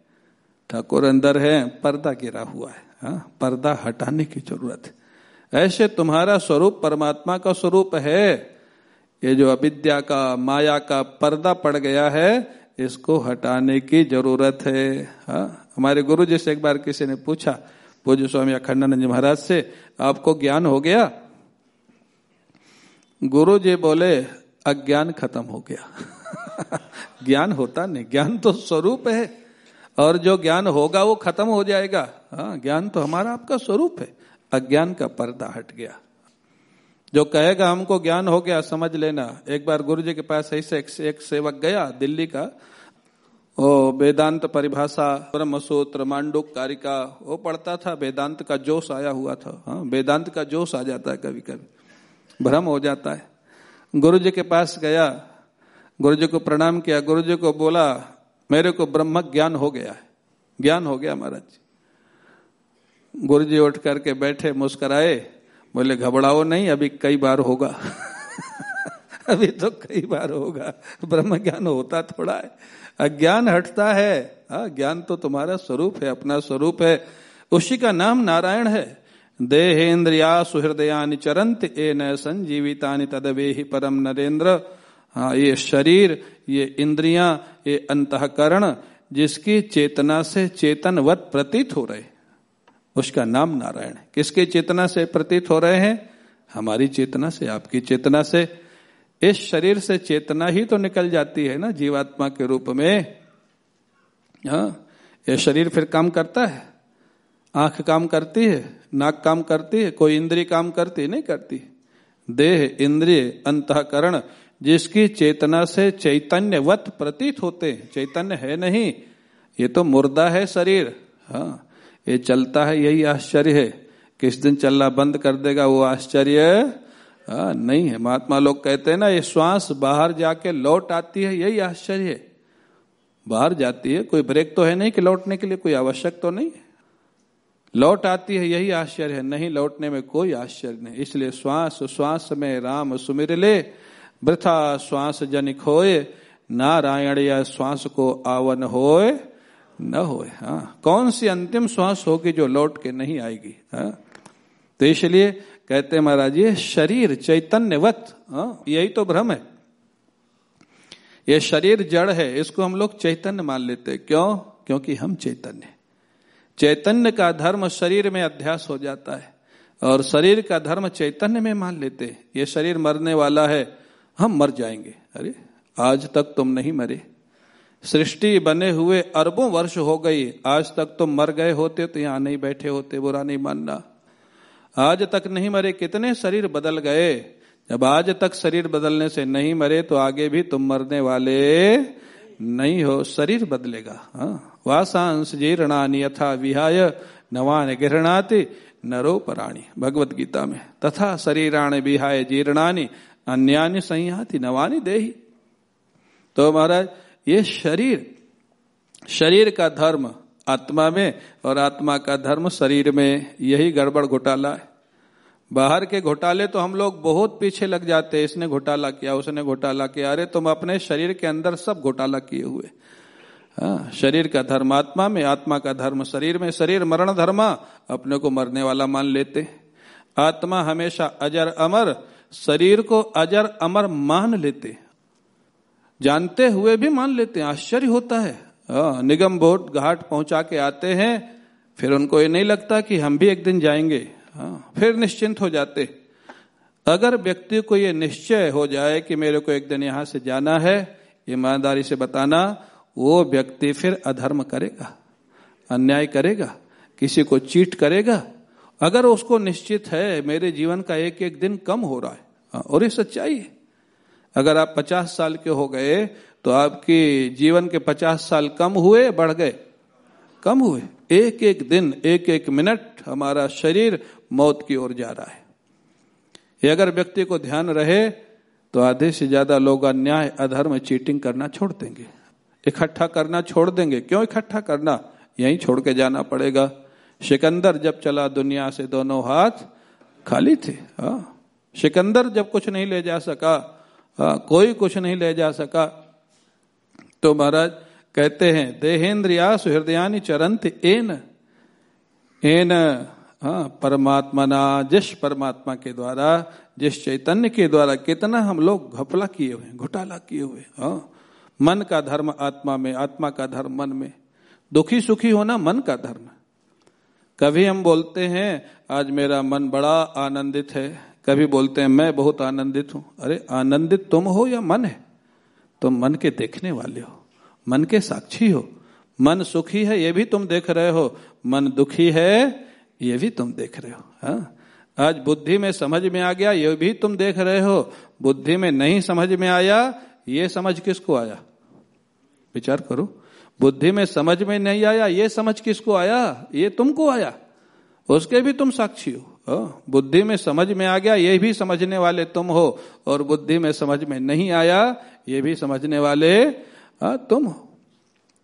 ठाकुर अंदर है, पर्दा गिरा हुआ है। हा? पर्दा हटाने की ज़रूरत है। ऐसे तुम्हारा स्वरूप परमात्मा का स्वरूप है। ये जो अविद्या का, माया का पर्दा पड़ गया है, इसको हटाने की ज़रूरत है। हा? हमारे गुरु जी से एक बार किसी ने पूछा पूज्य स्वामी अखंडानंद जी महाराज से आपको ज्ञान हो गया? गुरु जी बोले अज्ञान खत्म हो गया। ज्ञान होता नहीं ज्ञान तो स्वरूप है। और जो ज्ञान होगा वो खत्म हो जाएगा। हाँ ज्ञान तो हमारा आपका स्वरूप है। अज्ञान का पर्दा हट गया। जो कहेगा हमको ज्ञान हो गया समझ लेना। एक बार गुरु जी के पास ऐसे एक, एक सेवक गया दिल्ली का। वो वेदांत परिभाषा ब्रह्म सूत्र मांडुक कारिका वो पढ़ता था, वेदांत का जोश आया हुआ था। हाँ वेदांत का जोश आ जाता है कभी कभी भ्रम हो जाता है। गुरु जी के पास गया गुरु जी को प्रणाम किया गुरु जी को बोला, मेरे को ब्रह्म ज्ञान हो गया है। ज्ञान हो गया महाराज जी। गुरु जी उठ करके बैठे, मुस्कराए, बोले, घबराओ नहीं, अभी कई बार होगा। अभी तो कई बार होगा। ब्रह्म ज्ञान होता थोड़ा है। अज्ञान हटता है। हाँ ज्ञान तो तुम्हारा स्वरूप है, अपना स्वरूप है। उसी का नाम नारायण है। देहेन्द्रिया सुहृदया चरंत ए न संजीविता तदवे ही परम नरेंद्र हाँ ये शरीर, ये इंद्रियाँ, ये अंतकरण, जिसकी चेतना से चेतनवत प्रतीत हो रहे उसका नाम नारायण किसके चेतना से प्रतीत हो रहे हैं? हमारी चेतना से, आपकी चेतना से। इस शरीर से चेतना ही तो निकल जाती है ना जीवात्मा के रूप में। हाँ ये शरीर फिर काम करता है। आँख काम करती है, नाक काम करती है, कोई इंद्रिय काम करती है नहीं करती। देह, इंद्रिय, अंतकरण, जिसकी चेतना से चैतन्यवत प्रतीत होते हैं। चैतन्य है नहीं, ये तो मुर्दा है शरीर। हाँ ये चलता है, यही आश्चर्य है। किस दिन चलना बंद कर देगा वो आश्चर्य? हाँ नहीं है। महात्मा लोग कहते हैं ना, ये श्वास बाहर जाके लौट आती है, यही आश्चर्य है। बाहर जाती है, कोई ब्रेक तो है नहीं कि लौटने के लिए कोई आवश्यक तो नहीं लौट आती है, यही आश्चर्य है। नहीं, लौटने में कोई आश्चर्य नहीं। इसलिए श्वास श्वास में राम सुमिर ले, वृथा श्वास जनिक होए, नारायण या श्वास को आवन होए, न होए। हाँ कौन सी अंतिम श्वास होगी जो लौट के नहीं आएगी? हाँ तो इसलिए कहते महाराज, ये शरीर चैतन्यवत हाँ यही तो भ्रम है। ये शरीर जड़ है, इसको हम लोग चैतन्य मान लेते क्यों? क्योंकि हम चैतन्य चैतन्य का धर्म शरीर में अध्यास हो जाता है, और शरीर का धर्म चैतन्य में मान लेते ये शरीर मरने वाला है, हम मर जाएँगे। अरे, आज तक तुम नहीं मरे। सृष्टि बने हुए अरबों वर्ष हो गई, आज तक तुम मर गए होते तो यहाँ नहीं बैठे होते, बुरा नहीं मानना। आज तक नहीं मरे कितने शरीर बदल गए। जब आज तक शरीर बदलने से नहीं मरे तो आगे भी तुम मरने वाले नहीं हो। शरीर बदलेगा। हाँ। वासांश जीर्णानी यथा विहाय, नवान गिरणाति नरो पराणी। भगवत गीता में। तथा शरीराण विहाय जीर्णानी अन्यान्य संयाति, नवानी देही। तो महाराज, ये शरीर शरीर का धर्म आत्मा में और आत्मा का धर्म शरीर में यही गड़बड़ घोटाला है। बाहर के घोटाले तो हम लोग बहुत पीछे लग जाते हैं। इसने घोटाला किया, उसने घोटाला किया। अरे तुम अपने शरीर के अंदर सब घोटाला किए हुए। हाँ शरीर का धर्म आत्मा में, आत्मा का धर्म शरीर में। शरीर मरण धर्मा, अपने को मरने वाला मान लेते आत्मा हमेशा अजर अमर, शरीर को अजर अमर मान लेते जानते हुए भी मान लेते आश्चर्य होता है। निगम बोट घाट पहुँचा के आते हैं फिर उनको ये नहीं लगता कि हम भी एक दिन जाएँगे। हाँ, फिर निश्चिंत हो जाते। अगर व्यक्ति को ये निश्चय हो जाए कि मेरे को एक दिन यहाँ से जाना है ईमानदारी से बताना वो व्यक्ति फिर अधर्म करेगा अन्याय करेगा किसी को चीट करेगा। अगर उसको निश्चित है मेरे जीवन का एक एक दिन कम हो रहा है हाँ, और ये सच्चाई है। अगर आप पचास साल के हो गए तो आपकी जीवन के पचास साल कम हुए, बढ़ गए। कम हुए। एक एक दिन, एक एक मिनट हमारा शरीर मौत की ओर जा रहा है। ये अगर व्यक्ति को ध्यान रहे तो आधे से ज़्यादा लोग अन्याय, अधर्म, चीटिंग करना छोड़ देंगे। इकट्ठा करना छोड़ देंगे। क्यों इकट्ठा करना? यहीं छोड़ के जाना पड़ेगा। सिकंदर जब चला दुनिया से दोनों हाथ, खाली थे। हाँ। सिकंदर जब कुछ नहीं ले जा सका हाँ कोई कुछ नहीं ले जा सका तो महाराज कहते हैं देहेन्द्रिया सुहृदयानी चरंत एन। एन हाँ परमात्मा जिस परमात्मा के द्वारा, जिस चैतन्य के द्वारा कितना हम लोग घपला किए हुए घोटाला किए हुए हाँ। मन का धर्म आत्मा में, आत्मा का धर्म मन में। दुखी सुखी होना मन का धर्म। कभी हम बोलते हैं, आज मेरा मन बड़ा आनंदित है। कभी बोलते हैं, मैं बहुत आनंदित हूँ। अरे, आनंदित तुम हो या मन है? तुम मन के देखने वाले हो, मन के साक्षी हो। मन सुखी है, ये भी तुम देख रहे हो। मन दुखी है, ये भी तुम देख रहे हो, हा? आज बुद्धि में समझ में आ गया, ये भी तुम देख रहे हो। बुद्धि में नहीं समझ में आया, ये समझ किसको आया? विचार करो। बुद्धि में समझ में नहीं आया, ये समझ किसको आया? ये तुमको आया। उसके भी तुम साक्षी हो। हाँ, बुद्धि में समझ में आ गया ये भी समझने वाले तुम हो। और बुद्धि में समझ में नहीं आया ये भी समझने वाले आ, हाँ, तुम हो।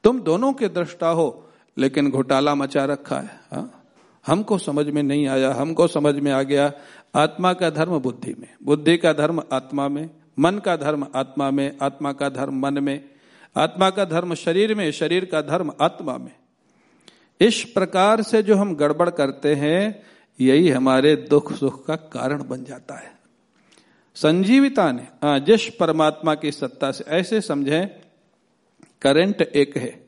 तुम दोनों के दृष्टा हो लेकिन घोटाला मचा रखा है। आ? हाँ, हमको समझ में नहीं आया हमको समझ में आ गया आत्मा का धर्म बुद्धि में। बुद्धि का धर्म आत्मा में मन का धर्म आत्मा में आत्मा का धर्म मन में आत्मा का धर्म शरीर में शरीर का धर्म आत्मा में। इस प्रकार से जो हम गड़बड़ करते हैं, यही हमारे दुख सुख का कारण बन जाता है। संजीविता ने जिस परमात्मा की सत्ता से ऐसे समझे, करंट एक है,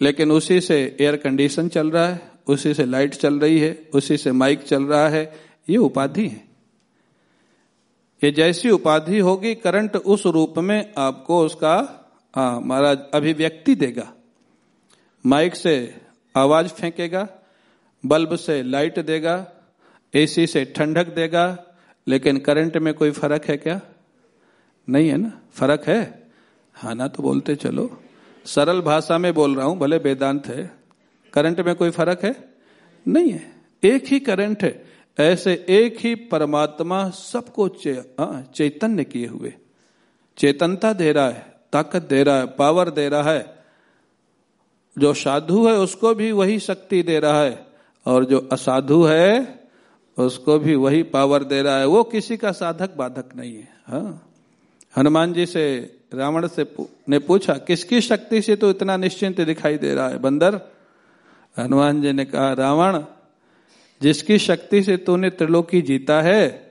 लेकिन उसी से एयर कंडीशन चल रहा है, उसी से लाइट चल रही है, उसी से माइक चल रहा है, ये उपाधि है। ये जैसी उपाधि होगी, करंट उस रूप में आपको उसका महाराज, अभिव्यक्ति देगा। माइक से आवाज़ फेंकेगा बल्ब से लाइट देगा एसी से ठंडक देगा लेकिन करंट में कोई फ़र्क है क्या? नहीं है ना? फ़र्क है? हाँ ना तो बोलते चलो। सरल भाषा में बोल रहा हूँ भले वेदांत है। करंट में कोई फ़र्क है? नहीं है। एक ही करंट है। ऐसे एक ही परमात्मा सबको चे, चैतन्य किए हुए। चेतनता दे रहा है ताकत दे रहा है पावर दे रहा है। जो साधु है उसको भी वही शक्ति दे रहा है और जो असाधु है उसको भी वही पावर दे रहा है। वो किसी का साधक बाधक नहीं है हाँ। हनुमान जी से, रावण से ने पूछा, किसकी शक्ति से तो इतना निश्चिंत दिखाई दे रहा है? बंदर। हनुमान जी ने कहा, रावण, जिसकी शक्ति से तूने त्रिलोकी जीता है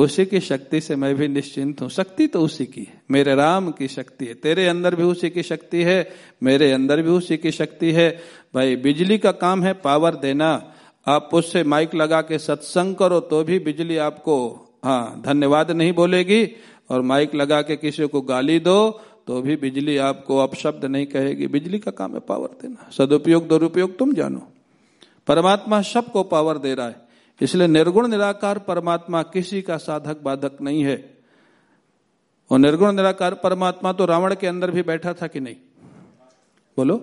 उसी की शक्ति से मैं भी निश्चिंत हूँ। शक्ति तो उसी की है। मेरे राम की शक्ति है। तेरे अंदर भी उसी की शक्ति है। मेरे अंदर भी उसी की शक्ति है। भाई, बिजली का काम है पावर देना। आप उससे माइक लगा के सत्संग करो तो भी बिजली आपको हाँ धन्यवाद नहीं बोलेगी। और माइक लगा के किसी को गाली दो तो भी बिजली आपको अपशब्द नहीं कहेगी। बिजली का काम है पावर देना। सदुपयोग, दुरुपयोग तुम जानो। परमात्मा सबको पावर दे रहा है। इसलिए निर्गुण निराकार परमात्मा किसी का साधक बाधक नहीं है। और निर्गुण निराकार परमात्मा तो रावण के अंदर भी बैठा था कि नहीं? बोलो।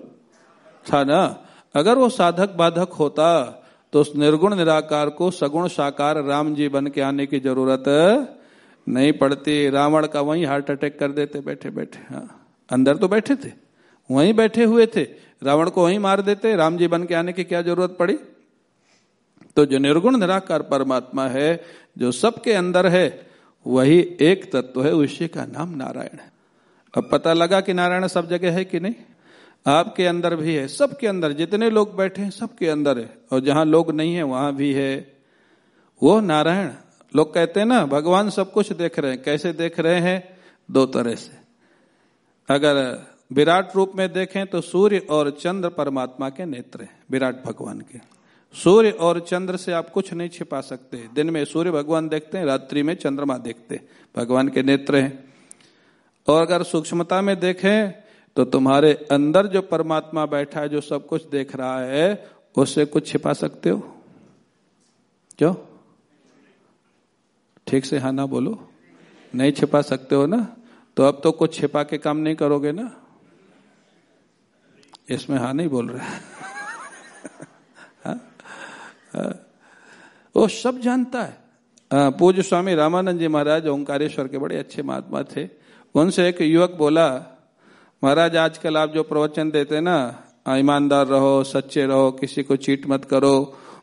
था ना? अगर वो साधक बाधक होता तो उस निर्गुण निराकार को सगुण साकार राम जी बन के आने की ज़रूरत नहीं पड़ती। रावण का वहीं हार्ट अटैक कर देते बैठे बैठे। हाँ। अंदर तो बैठे थे। वहीं बैठे हुए थे। रावण को वहीं मार देते। राम जी बन के आने की क्या ज़रूरत पड़ी? तो जो निर्गुण निराकार परमात्मा है, जो सबके अंदर है, वही एक तत्व है, उसी का नाम नारायण है। अब पता लगा कि नारायण सब जगह है कि नहीं? आपके अंदर भी है, सबके अंदर, जितने लोग बैठे हैं, सबके अंदर है। और जहाँ लोग नहीं है, वहाँ भी है। वो नारायण। लोग कहते हैं ना, भगवान सब कुछ देख रहे हैं। कैसे देख रहे हैं? दो तरह से। अगर विराट रूप में देखें तो सूर्य और चंद्र परमात्मा के नेत्र हैं, विराट भगवान के। सूर्य और चंद्र से आप कुछ नहीं छिपा सकते। दिन में सूर्य भगवान देखते हैं, रात्रि में चंद्रमा देखते भगवान के नेत्र हैं। और अगर सूक्ष्मता में देखें तो तुम्हारे अंदर जो परमात्मा बैठा है, जो सब कुछ देख रहा है, उससे कुछ छिपा सकते हो? क्यों? ठीक से हाँ ना बोलो। नहीं छिपा सकते हो ना? तो अब तो कुछ छिपा के काम नहीं करोगे ना? इसमें हाँ नहीं बोल रहे हाँ? हाँ? वो सब जानता है। पूज्य स्वामी रामानंद जी महाराज ओंकारेश्वर के बड़े अच्छे महात्मा थे। उनसे एक युवक बोला, महाराज, आजकल आप जो प्रवचन देते ना, ईमानदार रहो, सच्चे रहो, किसी को चीट मत करो।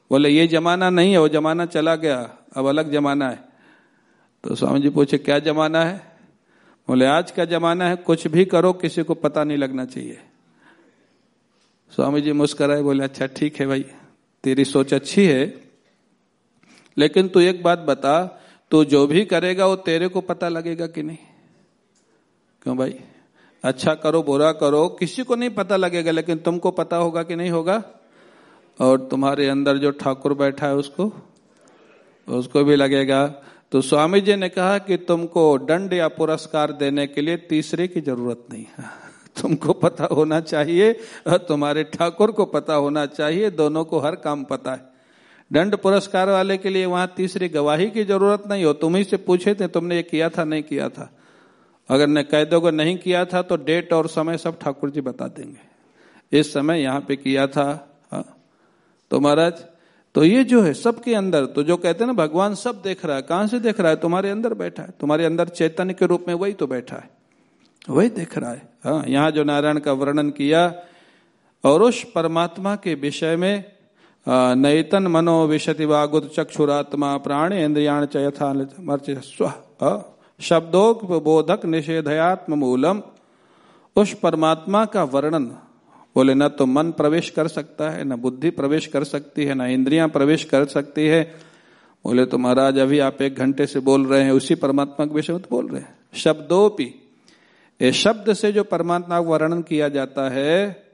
बोले, ये जमाना नहीं है, वो जमाना चला गया, अब अलग जमाना है। तो स्वामी जी पूछे, क्या जमाना है? बोले, आज का जमाना है, कुछ भी करो, किसी को पता नहीं लगना चाहिए। स्वामी जी मुस्कराए, बोले अच्छा ठीक है भाई। तेरी सोच अच्छी है। लेकिन तू एक बात बता, तू जो भी करेगा वो तेरे को पता लगेगा कि नहीं? क्यों भाई? अच्छा करो, बुरा करो, किसी को नहीं पता लगेगा, लेकिन तुमको पता होगा कि नहीं होगा? और तुम्हारे अंदर जो ठाकुर बैठा है उसको उसको भी लगेगा। तो स्वामी जी ने कहा कि तुमको दंड या पुरस्कार देने के लिए तीसरे की ज़रूरत नहीं है। तुमको पता होना चाहिए और तुम्हारे ठाकुर को पता होना चाहिए, दोनों को हर काम पता है। दंड पुरस्कार वाले के लिए वहाँ तीसरी गवाही की ज़रूरत नहीं हो, तुम ही से पूछे थे, तुमने ये किया था, नहीं किया था। अगर ने कैदों को नहीं किया था तो डेट और समय सब ठाकुर जी बता देंगे। इस समय यहाँ पे किया था, हा? तो महाराज तो ये जो है, सबके अंदर तो जो कहते हैं ना, भगवान सब देख रहा है, कहाँ से देख रहा है? तुम्हारे अंदर बैठा है। तुम्हारे अंदर चैतन्य के रूप में वही तो बैठा है। वही देख रहा है। हाँ यहाँ जो नारायण का वर्णन किया, और उस परमात्मा के विषय में नैतन मनो विशति वागुत चक्षुरात्मा प्राण इंद्रियाण शब्दोक निषेधयात्म मूलम। उस परमात्मा का वर्णन, बोले, न तो मन प्रवेश कर सकता है, न बुद्धि प्रवेश कर सकती है, न इंद्रियाँ प्रवेश कर सकती है। बोले तो महाराज, अभी आप एक घंटे से बोल रहे हैं, उसी परमात्मा के विषय में तो बोल रहे हैं। शब्दोपि ये शब्द से जो परमात्मा का वर्णन किया जाता है,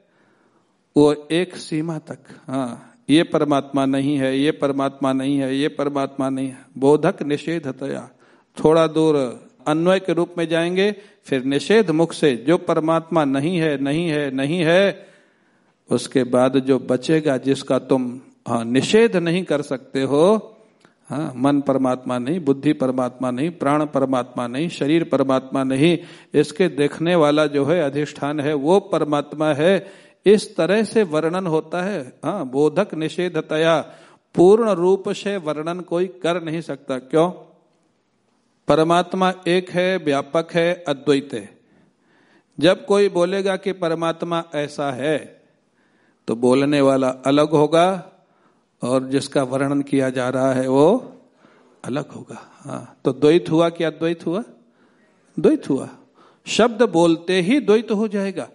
वो एक सीमा तक। हाँ ये परमात्मा नहीं है, ये परमात्मा नहीं है, ये परमात्मा नहीं है। बोधक निषेध तया थोड़ा दूर अन्वय के रूप में जाएँगे, फिर निषेध मुख से जो परमात्मा नहीं है नहीं है नहीं है, उसके बाद जो बचेगा, जिसका तुम हाँ निषेध नहीं कर सकते हो हाँ मन परमात्मा नहीं, बुद्धि परमात्मा नहीं, प्राण परमात्मा नहीं, शरीर परमात्मा नहीं, इसके देखने वाला जो है, अधिष्ठान है, वो परमात्मा है। इस तरह से वर्णन होता है। हाँ बोधक निषेधतया, पूर्ण रूप से वर्णन कोई कर नहीं सकता। क्यों? परमात्मा एक है, व्यापक है, अद्वैत है। जब कोई बोलेगा कि परमात्मा ऐसा है तो बोलने वाला अलग होगा और जिसका वर्णन किया जा रहा है वो अलग होगा। हाँ तो द्वैत हुआ कि अद्वैत हुआ? द्वैत हुआ। शब्द बोलते ही द्वैत हो जाएगा।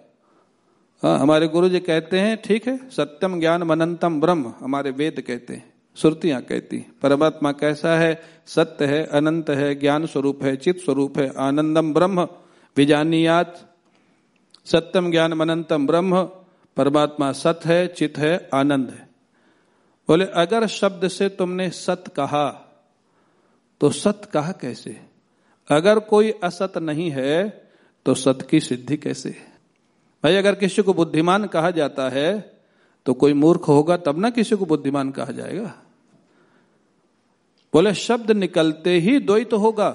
हाँ हमारे गुरु जी कहते हैं, ठीक है, सत्यम ज्ञान मनंतम ब्रह्म, हमारे वेद कहते हैं, श्रुतियाँ कहती परमात्मा कैसा है? सत्य है, अनंत है, ज्ञान स्वरूप है चित स्वरूप है, आनंदम ब्रह्म, विजानियात। सत्यम ज्ञान मनंतम ब्रह्म, परमात्मा सत है चित है, आनंद है। बोले, अगर शब्द से तुमने सत कहा तो सत कहा कैसे? अगर कोई असत नहीं है तो सत की सिद्धि कैसे? भाई, अगर किसी को बुद्धिमान कहा जाता है तो कोई मूर्ख होगा, तब ना किसी को बुद्धिमान कहा जाएगा। बोले, शब्द निकलते ही द्वैत तो होगा।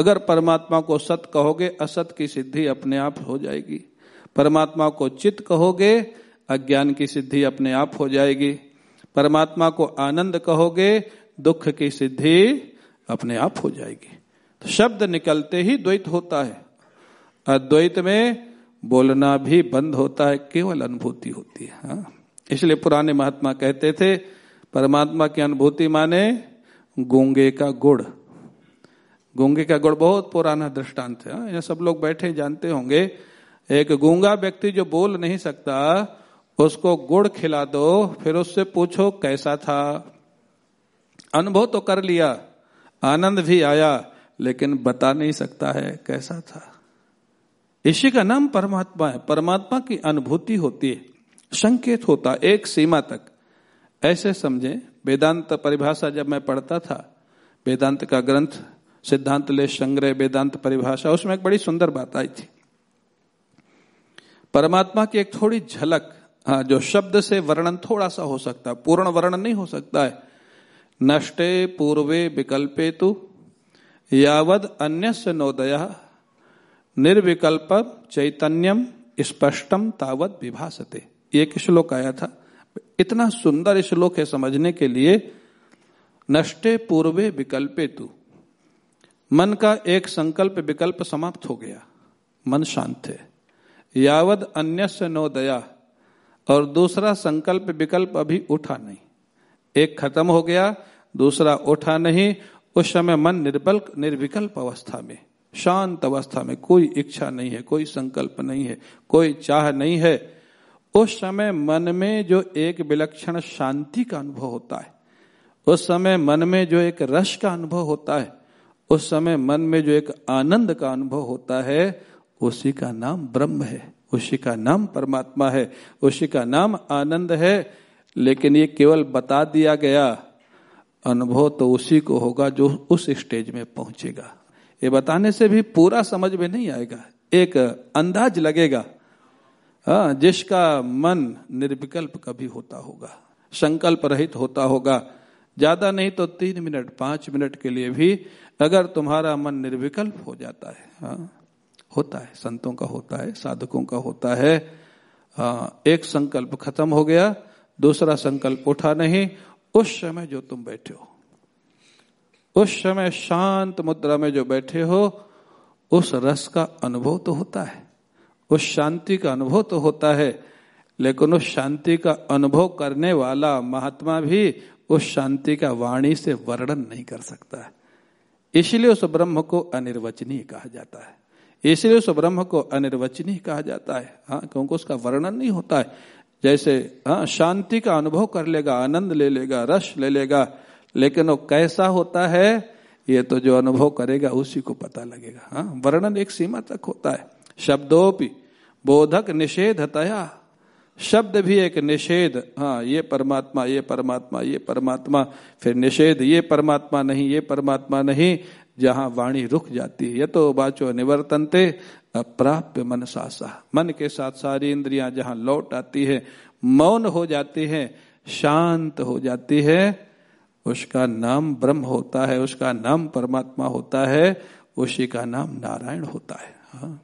अगर परमात्मा को सत कहोगे, असत की सिद्धि अपने आप हो जाएगी। परमात्मा को चित कहोगे, अज्ञान की सिद्धि अपने आप हो जाएगी। परमात्मा को आनंद कहोगे, दुख की सिद्धि अपने आप हो जाएगी तो शब्द निकलते ही द्वैत होता है अद्वैत में बोलना भी बंद होता है, केवल अनुभूति होती है हाँ? इसलिए पुराने महात्मा कहते थे, परमात्मा की अनुभूति माने गूँगे का गुड़ गूँगे का गुड़ बहुत पुराना दृष्टांत है हाँ? यहाँ सब लोग बैठे जानते होंगे एक गूँगा व्यक्ति जो बोल नहीं सकता उसको गुड़ खिला दो, फिर उससे पूछो, कैसा था? अनुभव तो कर लिया, आनंद भी आया, लेकिन बता नहीं सकता है कैसा था। इसी का नाम परमात्मा है। परमात्मा की अनुभूति होती है, संकेत होता, एक सीमा तक। ऐसे समझे, वेदांत परिभाषा जब मैं पढ़ता था, वेदांत का ग्रंथ, सिद्धांत ले संग्रह, वेदांत परिभाषा, उसमें एक बड़ी सुंदर बात आई थी। परमात्मा की एक थोड़ी झलक हाँ जो शब्द से वर्णन थोड़ा सा हो सकता है, पूर्ण वर्णन नहीं हो सकता है। नष्टे पूर्वे विकल्पे तु, यावद अन्य नोदय, निर्विकल्प चैतन्यम स्पष्टम तावत विभासते। एक श्लोक आया था। इतना सुंदर श्लोक है समझने के लिए, नष्टे पूर्वे विकल्पे तु। मन का एक संकल्प विकल्प समाप्त हो गया। मन शांत है। यावद अन्य नो दया और दूसरा संकल्प विकल्प अभी उठा नहीं। एक खत्म हो गया, दूसरा उठा नहीं। उस समय मन निर्बल, निर्विकल्प अवस्था में, शांत अवस्था में, कोई इच्छा नहीं है, कोई संकल्प नहीं है, कोई चाह नहीं है। उस समय मन में जो एक विलक्षण शांति का अनुभव होता है, उस समय मन में जो एक रस का अनुभव होता है, उस समय मन में जो एक आनंद का अनुभव होता है, उसी का नाम ब्रह्म है। उसी का नाम परमात्मा है, उसी का नाम आनंद है, लेकिन ये केवल बता दिया गया अनुभव तो उसी को होगा जो उस स्टेज में पहुंचेगा। ये बताने से भी पूरा समझ में नहीं आएगा, एक अंदाज लगेगा हाँ जिसका मन निर्विकल्प कभी होता होगा, संकल्प रहित होता होगा। ज़्यादा नहीं तो तीन मिनट, पाँच मिनट के लिए भी अगर तुम्हारा मन निर्विकल्प हो जाता है हाँ। होता है, संतों का होता है, साधकों का होता है। एक संकल्प खत्म हो गया, दूसरा संकल्प उठा नहीं। उस समय जो तुम बैठे हो, उस समय शांत मुद्रा में जो बैठे हो, उस रस का अनुभव तो होता है, उस शांति का अनुभव तो होता है, लेकिन उस शांति का अनुभव करने वाला महात्मा भी उस शांति का वाणी से वर्णन नहीं कर सकता। है इसलिए उस ब्रह्म को अनिर्वचनीय कहा जाता है। इसलिए उस ब्रह्म को अनिर्वचनीय कहा जाता है। हाँ क्योंकि उसका वर्णन नहीं होता है। जैसे हाँ शांति का अनुभव कर लेगा, आनंद ले लेगा, रस ले लेगा, लेकिन वो कैसा होता है, ये तो जो अनुभव करेगा, उसी को पता लगेगा। हाँ वर्णन एक सीमा तक होता है। शब्दोपि, बोधक निषेधतया। शब्द भी एक निषेध। हाँ ये परमात्मा ये परमात्मा ये परमात्मा, फिर निषेध, ये परमात्मा नहीं, ये परमात्मा नहीं जहाँ वाणी रुक जाती है। ये तो बाचो निवर्तनते, अप्राप्य मन सासा मन के साथ सारी इंद्रियाँ जहाँ लौट आती है, मौन हो जाती है, शांत हो जाती है, उसका नाम ब्रह्म होता है, उसका नाम परमात्मा होता है, उसी का नाम नारायण होता है। हाँ।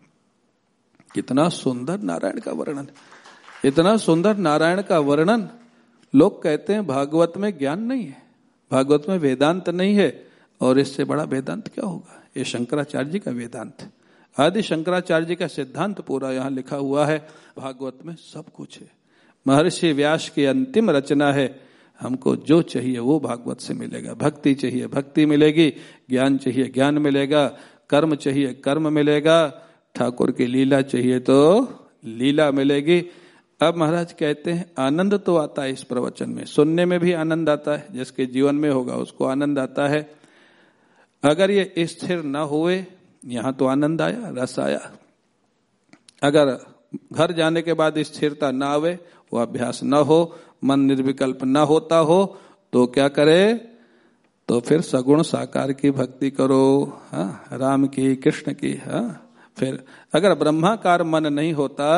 कितना सुंदर नारायण का वर्णन। इतना सुंदर नारायण का वर्णन लोग कहते हैं भागवत में ज्ञान नहीं है। भागवत में वेदांत नहीं है। और इससे बड़ा वेदांत क्या होगा? ये शंकराचार्य जी का वेदांत। आदि शंकराचार्य जी का सिद्धांत पूरा यहाँ लिखा हुआ है। भागवत में सब कुछ है। महर्षि व्यास की अंतिम रचना है। हमको जो चाहिए वो भागवत से मिलेगा। भक्ति चाहिए, भक्ति मिलेगी। ज्ञान चाहिए, ज्ञान मिलेगा। कर्म चाहिए, कर्म मिलेगा। ठाकुर की लीला चाहिए तो लीला मिलेगी। अब महाराज कहते हैं, आनंद तो आता है इस प्रवचन में। सुनने में भी आनंद आता है। जिसके जीवन में होगा, उसको आनंद आता है। अगर ये स्थिर न हुए, यहाँ तो आनंद आया, रस आया अगर घर जाने के बाद स्थिरता ना आवे, वो अभ्यास न हो, मन निर्विकल्प न होता हो तो क्या करे तो फिर सगुण साकार की भक्ति करो, हा? राम की, कृष्ण की, हा? फिर अगर ब्रह्माकार मन नहीं होता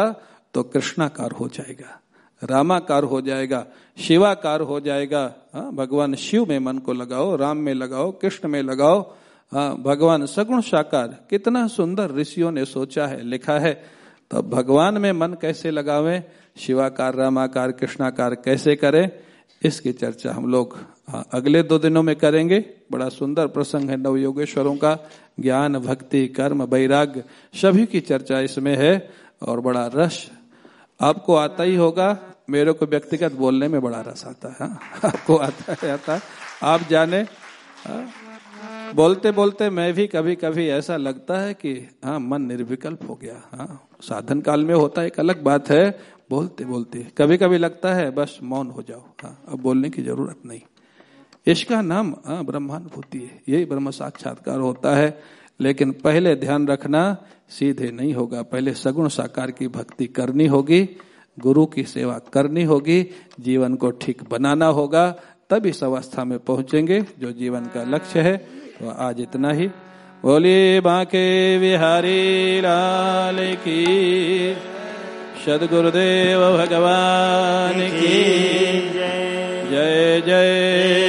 तो कृष्णाकार हो जाएगा रामाकार हो जाएगा शिवाकार हो जाएगा हाँ भगवान शिव में मन को लगाओ राम में लगाओ कृष्ण में लगाओ हाँ भगवान सगुण साकार कितना सुंदर ऋषियों ने सोचा है लिखा है। तो भगवान में मन कैसे लगावे? शिवाकार रामाकार कृष्णाकार कैसे करें? इसकी चर्चा हम लोग हाँ, अगले दो दिनों में करेंगे। बड़ा सुंदर प्रसंग है नव योगेश्वरों का ज्ञान भक्ति कर्म वैराग्य सभी की चर्चा इसमें है और बड़ा रस आपको आता ही होगा। मेरे को व्यक्तिगत बोलने में बड़ा रस आता है हाँ? आपको आता है आता है। आप जाने हाँ? बोलते बोलते मैं भी कभी कभी ऐसा लगता है कि हाँ मन निर्विकल्प हो गया हाँ। साधन काल में होता एक अलग बात है, बोलते बोलते। कभी कभी लगता है, बस मौन हो जाओ हाँ। अब बोलने की ज़रूरत नहीं। इसका नाम हाँ ब्रह्मानुभूति है। यही ब्रह्म साक्षात्कार होता है, लेकिन पहले ध्यान रखना सीधे नहीं होगा। पहले सगुण साकार की भक्ति करनी होगी। गुरु की सेवा करनी होगी, जीवन को ठीक बनाना होगा, तब इस अवस्था में पहुँचेंगे, जो जीवन का लक्ष्य है तो आज इतना ही। बोले बाके बिहारी लाल की, सदगुरुदेव भगवान की, जय जय।